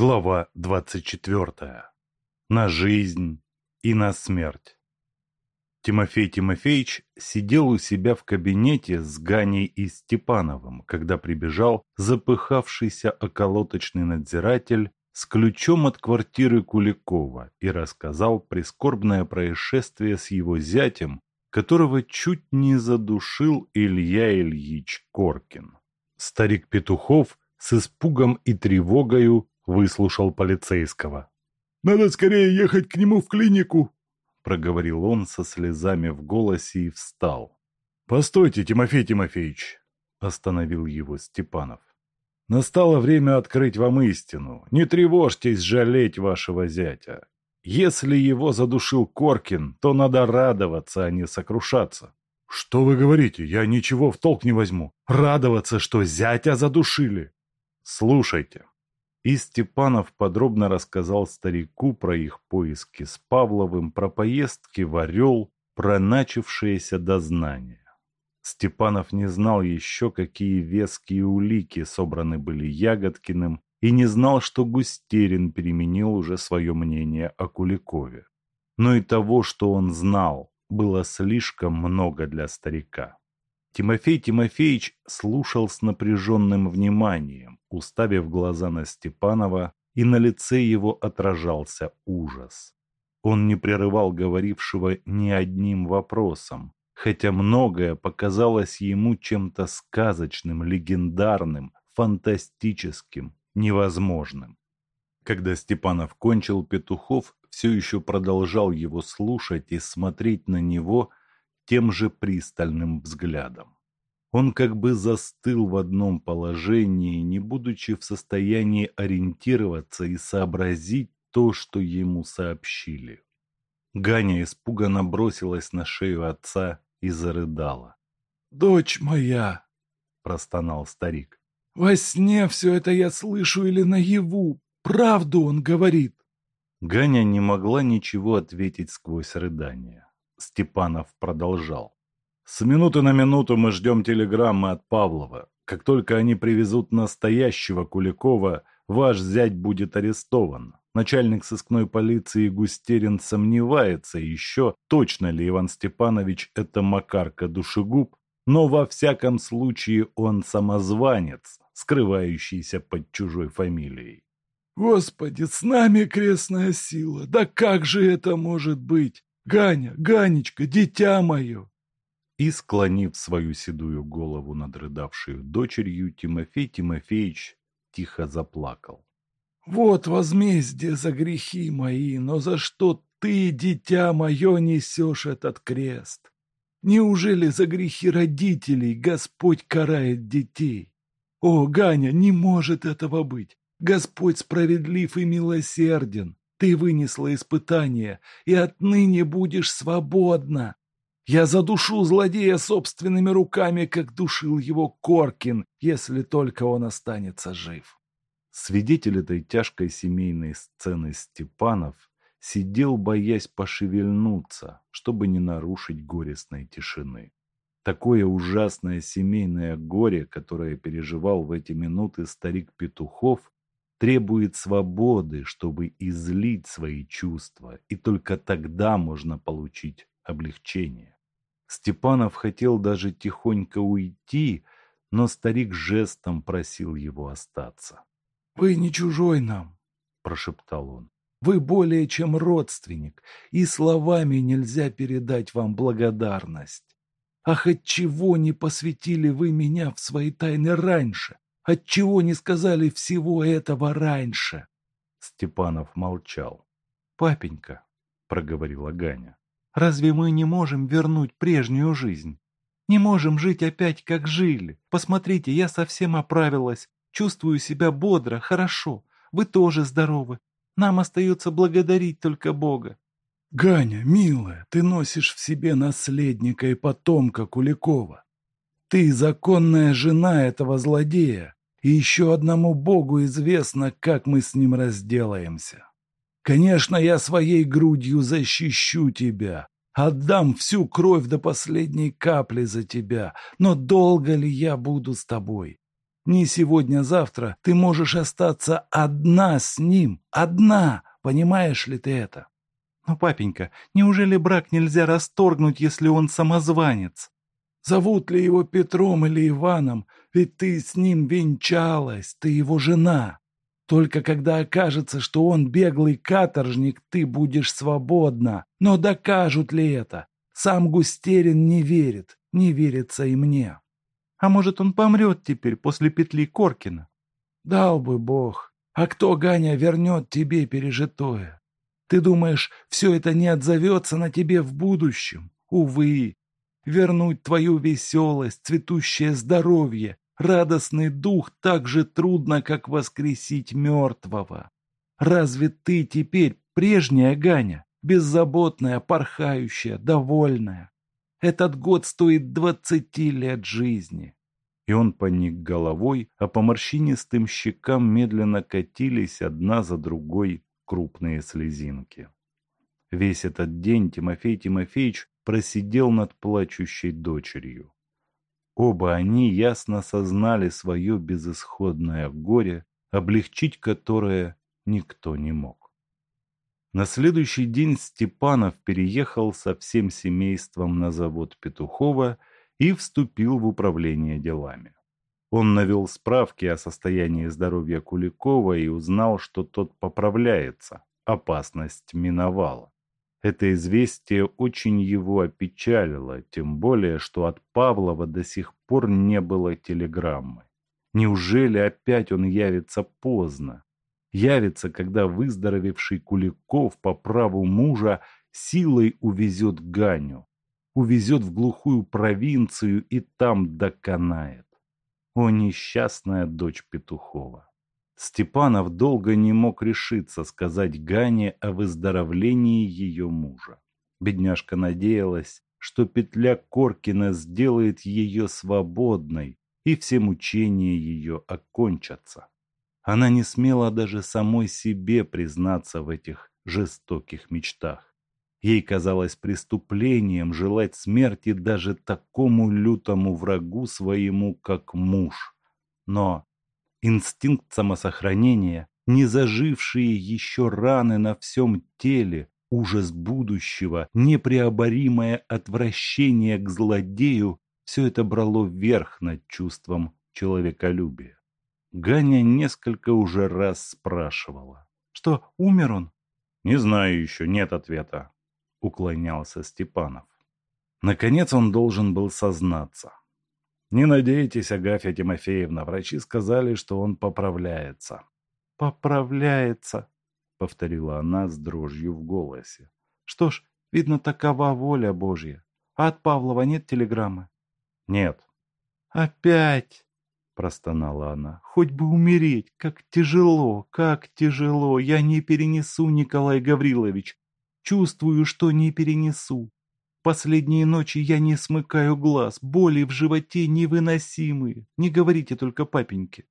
Глава 24. На жизнь и на смерть. Тимофей Тимофеевич сидел у себя в кабинете с Ганей и Степановым, когда прибежал запыхавшийся околоточный надзиратель с ключом от квартиры Куликова и рассказал прискорбное происшествие с его зятем, которого чуть не задушил Илья Ильич Коркин. Старик Петухов с испугом и тревогою выслушал полицейского. «Надо скорее ехать к нему в клинику», — проговорил он со слезами в голосе и встал. «Постойте, Тимофей Тимофеевич», — остановил его Степанов. «Настало время открыть вам истину. Не тревожьтесь жалеть вашего зятя. Если его задушил Коркин, то надо радоваться, а не сокрушаться». «Что вы говорите? Я ничего в толк не возьму. Радоваться, что зятя задушили!» «Слушайте, и Степанов подробно рассказал старику про их поиски с Павловым, про поездки в Орел, про начавшееся дознание. Степанов не знал еще, какие веские улики собраны были Ягодкиным, и не знал, что Густерин переменил уже свое мнение о Куликове. Но и того, что он знал, было слишком много для старика. Тимофей Тимофеевич слушал с напряженным вниманием, уставив глаза на Степанова, и на лице его отражался ужас. Он не прерывал говорившего ни одним вопросом, хотя многое показалось ему чем-то сказочным, легендарным, фантастическим, невозможным. Когда Степанов кончил, Петухов все еще продолжал его слушать и смотреть на него тем же пристальным взглядом. Он как бы застыл в одном положении, не будучи в состоянии ориентироваться и сообразить то, что ему сообщили. Ганя испуганно бросилась на шею отца и зарыдала. «Дочь моя!» – простонал старик. «Во сне все это я слышу или наяву? Правду он говорит!» Ганя не могла ничего ответить сквозь рыдания. Степанов продолжал. «С минуты на минуту мы ждем телеграммы от Павлова. Как только они привезут настоящего Куликова, ваш зять будет арестован. Начальник сыскной полиции Густерин сомневается еще, точно ли Иван Степанович это Макарка Душегуб, но во всяком случае он самозванец, скрывающийся под чужой фамилией. «Господи, с нами крестная сила! Да как же это может быть? Ганя, Ганечка, дитя мое!» И, склонив свою седую голову над рыдавшей дочерью, Тимофей Тимофеевич тихо заплакал. «Вот возмездие за грехи мои, но за что ты, дитя мое, несешь этот крест? Неужели за грехи родителей Господь карает детей? О, Ганя, не может этого быть! Господь справедлив и милосерден. Ты вынесла испытание, и отныне будешь свободна. Я задушу злодея собственными руками, как душил его Коркин, если только он останется жив. Свидетель этой тяжкой семейной сцены Степанов сидел, боясь пошевельнуться, чтобы не нарушить горестной тишины. Такое ужасное семейное горе, которое переживал в эти минуты старик Петухов, требует свободы, чтобы излить свои чувства, и только тогда можно получить облегчение. Степанов хотел даже тихонько уйти, но старик жестом просил его остаться. «Вы не чужой нам», — прошептал он. «Вы более чем родственник, и словами нельзя передать вам благодарность. Ах, отчего не посвятили вы меня в свои тайны раньше? Отчего не сказали всего этого раньше? Степанов молчал. «Папенька», — проговорила Ганя, — «разве мы не можем вернуть прежнюю жизнь? Не можем жить опять, как жили. Посмотрите, я совсем оправилась, чувствую себя бодро, хорошо. Вы тоже здоровы. Нам остается благодарить только Бога». «Ганя, милая, ты носишь в себе наследника и потомка Куликова. Ты законная жена этого злодея, и еще одному Богу известно, как мы с ним разделаемся. Конечно, я своей грудью защищу тебя, отдам всю кровь до последней капли за тебя, но долго ли я буду с тобой? Не сегодня-завтра ты можешь остаться одна с ним. Одна. Понимаешь ли ты это? Но, папенька, неужели брак нельзя расторгнуть, если он самозванец? Зовут ли его Петром или Иваном, ведь ты с ним венчалась, ты его жена. Только когда окажется, что он беглый каторжник, ты будешь свободна. Но докажут ли это? Сам Густерин не верит, не верится и мне. А может, он помрет теперь после петли Коркина? Дал бы Бог. А кто, Ганя, вернет тебе пережитое? Ты думаешь, все это не отзовется на тебе в будущем? Увы. Вернуть твою веселость, цветущее здоровье, радостный дух так же трудно, как воскресить мертвого. Разве ты теперь прежняя Ганя, беззаботная, порхающая, довольная? Этот год стоит двадцати лет жизни. И он поник головой, а по морщинистым щекам медленно катились одна за другой крупные слезинки. Весь этот день Тимофей Тимофеевич просидел над плачущей дочерью. Оба они ясно сознали свое безысходное горе, облегчить которое никто не мог. На следующий день Степанов переехал со всем семейством на завод Петухова и вступил в управление делами. Он навел справки о состоянии здоровья Куликова и узнал, что тот поправляется, опасность миновала. Это известие очень его опечалило, тем более, что от Павлова до сих пор не было телеграммы. Неужели опять он явится поздно? Явится, когда выздоровевший Куликов по праву мужа силой увезет Ганю, увезет в глухую провинцию и там доконает. О, несчастная дочь Петухова! Степанов долго не мог решиться сказать Гане о выздоровлении ее мужа. Бедняжка надеялась, что петля Коркина сделает ее свободной, и все мучения ее окончатся. Она не смела даже самой себе признаться в этих жестоких мечтах. Ей казалось преступлением желать смерти даже такому лютому врагу своему, как муж. Но инстинкт самосохранения, не зажившие еще раны на всем теле, ужас будущего, непреоборимое отвращение к злодею, все это брало верх над чувством человеколюбия. Ганя несколько уже раз спрашивала. «Что, умер он?» «Не знаю еще, нет ответа уклонялся Степанов. Наконец он должен был сознаться. «Не надейтесь, Агафья Тимофеевна, врачи сказали, что он поправляется». «Поправляется», — повторила она с дрожью в голосе. «Что ж, видно, такова воля Божья. А от Павлова нет телеграммы?» «Нет». «Опять!» — простонала она. «Хоть бы умереть! Как тяжело, как тяжело! Я не перенесу, Николай Гаврилович! Чувствую, что не перенесу. Последние ночи я не смыкаю глаз, боли в животе невыносимые. Не говорите только папеньке.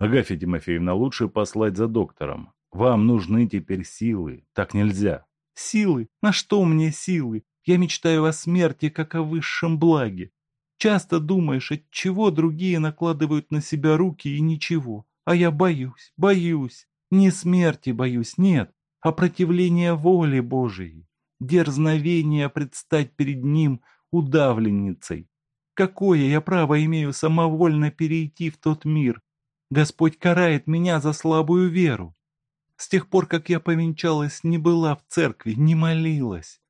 Агафья Тимофеевна, лучше послать за доктором. Вам нужны теперь силы. Так нельзя. Силы? На что мне силы? Я мечтаю о смерти, как о высшем благе. Часто думаешь, от чего другие накладывают на себя руки и ничего. А я боюсь, боюсь. Не смерти боюсь, нет а противление воле Божией, дерзновение предстать перед Ним удавленницей. Какое я право имею самовольно перейти в тот мир? Господь карает меня за слабую веру. С тех пор, как я повенчалась, не была в церкви, не молилась.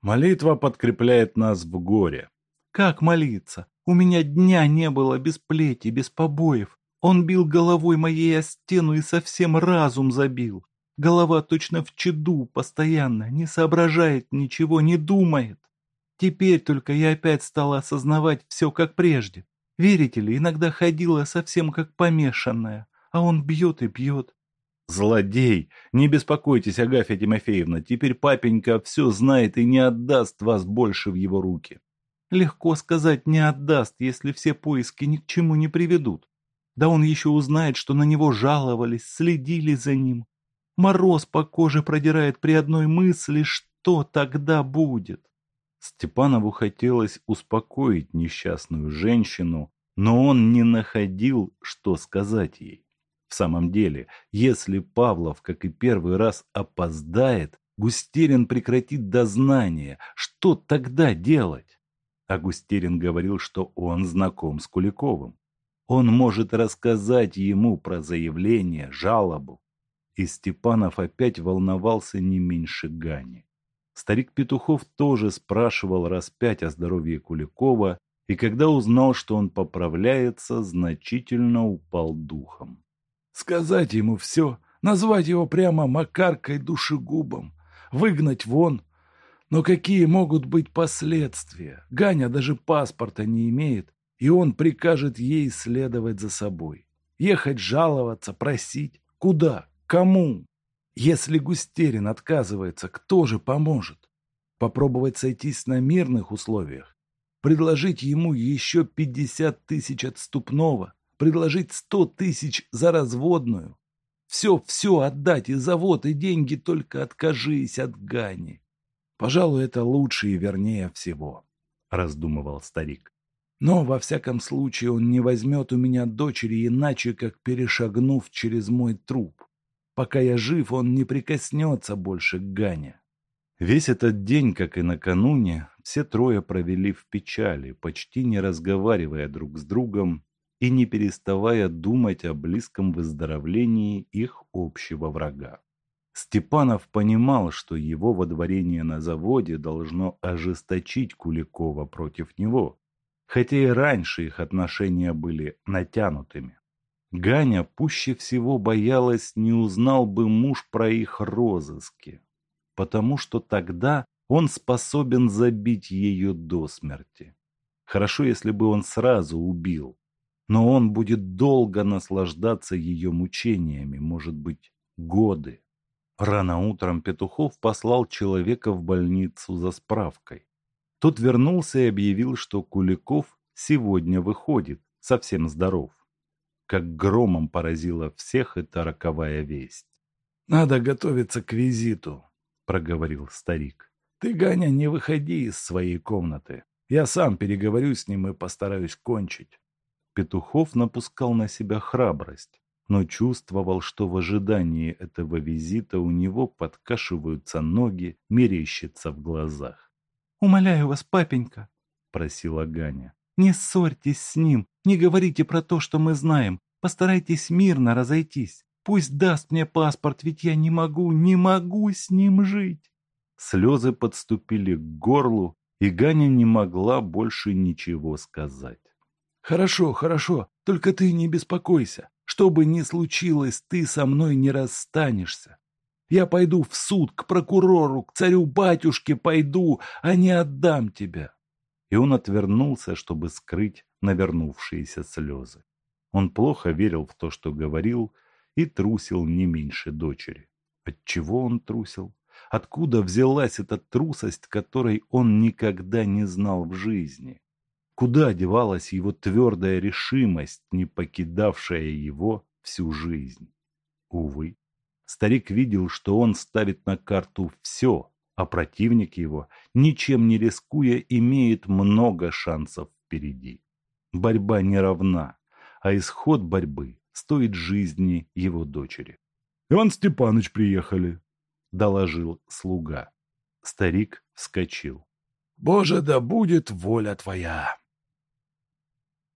Молитва подкрепляет нас в горе. Как молиться? У меня дня не было без плети, без побоев. Он бил головой моей о стену и совсем разум забил. Голова точно в чаду, постоянно, не соображает ничего, не думает. Теперь только я опять стала осознавать все как прежде. Верите ли, иногда ходила совсем как помешанная, а он бьет и бьет. Злодей! Не беспокойтесь, Агафья Тимофеевна, теперь папенька все знает и не отдаст вас больше в его руки. Легко сказать «не отдаст», если все поиски ни к чему не приведут. Да он еще узнает, что на него жаловались, следили за ним. Мороз по коже продирает при одной мысли, что тогда будет. Степанову хотелось успокоить несчастную женщину, Но он не находил, что сказать ей. В самом деле, если Павлов, как и первый раз, опоздает, Густерин прекратит дознание. Что тогда делать? А Густерин говорил, что он знаком с Куликовым. Он может рассказать ему про заявление, жалобу. И Степанов опять волновался не меньше Гани. Старик Петухов тоже спрашивал раз пять о здоровье Куликова, и когда узнал, что он поправляется, значительно упал духом. Сказать ему все, назвать его прямо Макаркой душегубом, выгнать вон. Но какие могут быть последствия? Ганя даже паспорта не имеет, и он прикажет ей следовать за собой. Ехать жаловаться, просить. Куда? Кому? Если Густерин отказывается, кто же поможет? Попробовать сойтись на мирных условиях? Предложить ему еще пятьдесят тысяч отступного? Предложить сто тысяч за разводную? Все, все отдать, и завод, и деньги, только откажись от Гани. Пожалуй, это лучше и вернее всего, — раздумывал старик. Но, во всяком случае, он не возьмет у меня дочери иначе, как перешагнув через мой труп. Пока я жив, он не прикоснется больше к Гане. Весь этот день, как и накануне, все трое провели в печали, почти не разговаривая друг с другом и не переставая думать о близком выздоровлении их общего врага. Степанов понимал, что его водворение на заводе должно ожесточить Куликова против него, хотя и раньше их отношения были натянутыми. Ганя пуще всего боялась, не узнал бы муж про их розыски, потому что тогда он способен забить ее до смерти. Хорошо, если бы он сразу убил, но он будет долго наслаждаться ее мучениями, может быть, годы. Рано утром Петухов послал человека в больницу за справкой. Тот вернулся и объявил, что Куликов сегодня выходит, совсем здоров как громом поразила всех эта роковая весть. «Надо готовиться к визиту», — проговорил старик. «Ты, Ганя, не выходи из своей комнаты. Я сам переговорю с ним и постараюсь кончить». Петухов напускал на себя храбрость, но чувствовал, что в ожидании этого визита у него подкашиваются ноги, мерещится в глазах. «Умоляю вас, папенька», — просила Ганя. Не ссорьтесь с ним, не говорите про то, что мы знаем. Постарайтесь мирно разойтись. Пусть даст мне паспорт, ведь я не могу, не могу с ним жить. Слезы подступили к горлу, и Ганя не могла больше ничего сказать. «Хорошо, хорошо, только ты не беспокойся. Что бы ни случилось, ты со мной не расстанешься. Я пойду в суд, к прокурору, к царю-батюшке пойду, а не отдам тебя и он отвернулся, чтобы скрыть навернувшиеся слезы. Он плохо верил в то, что говорил, и трусил не меньше дочери. Отчего он трусил? Откуда взялась эта трусость, которой он никогда не знал в жизни? Куда девалась его твердая решимость, не покидавшая его всю жизнь? Увы, старик видел, что он ставит на карту все, а противник его, ничем не рискуя, имеет много шансов впереди. Борьба не равна, а исход борьбы стоит жизни его дочери. «Иван Степанович приехали», — доложил слуга. Старик вскочил. «Боже, да будет воля твоя!»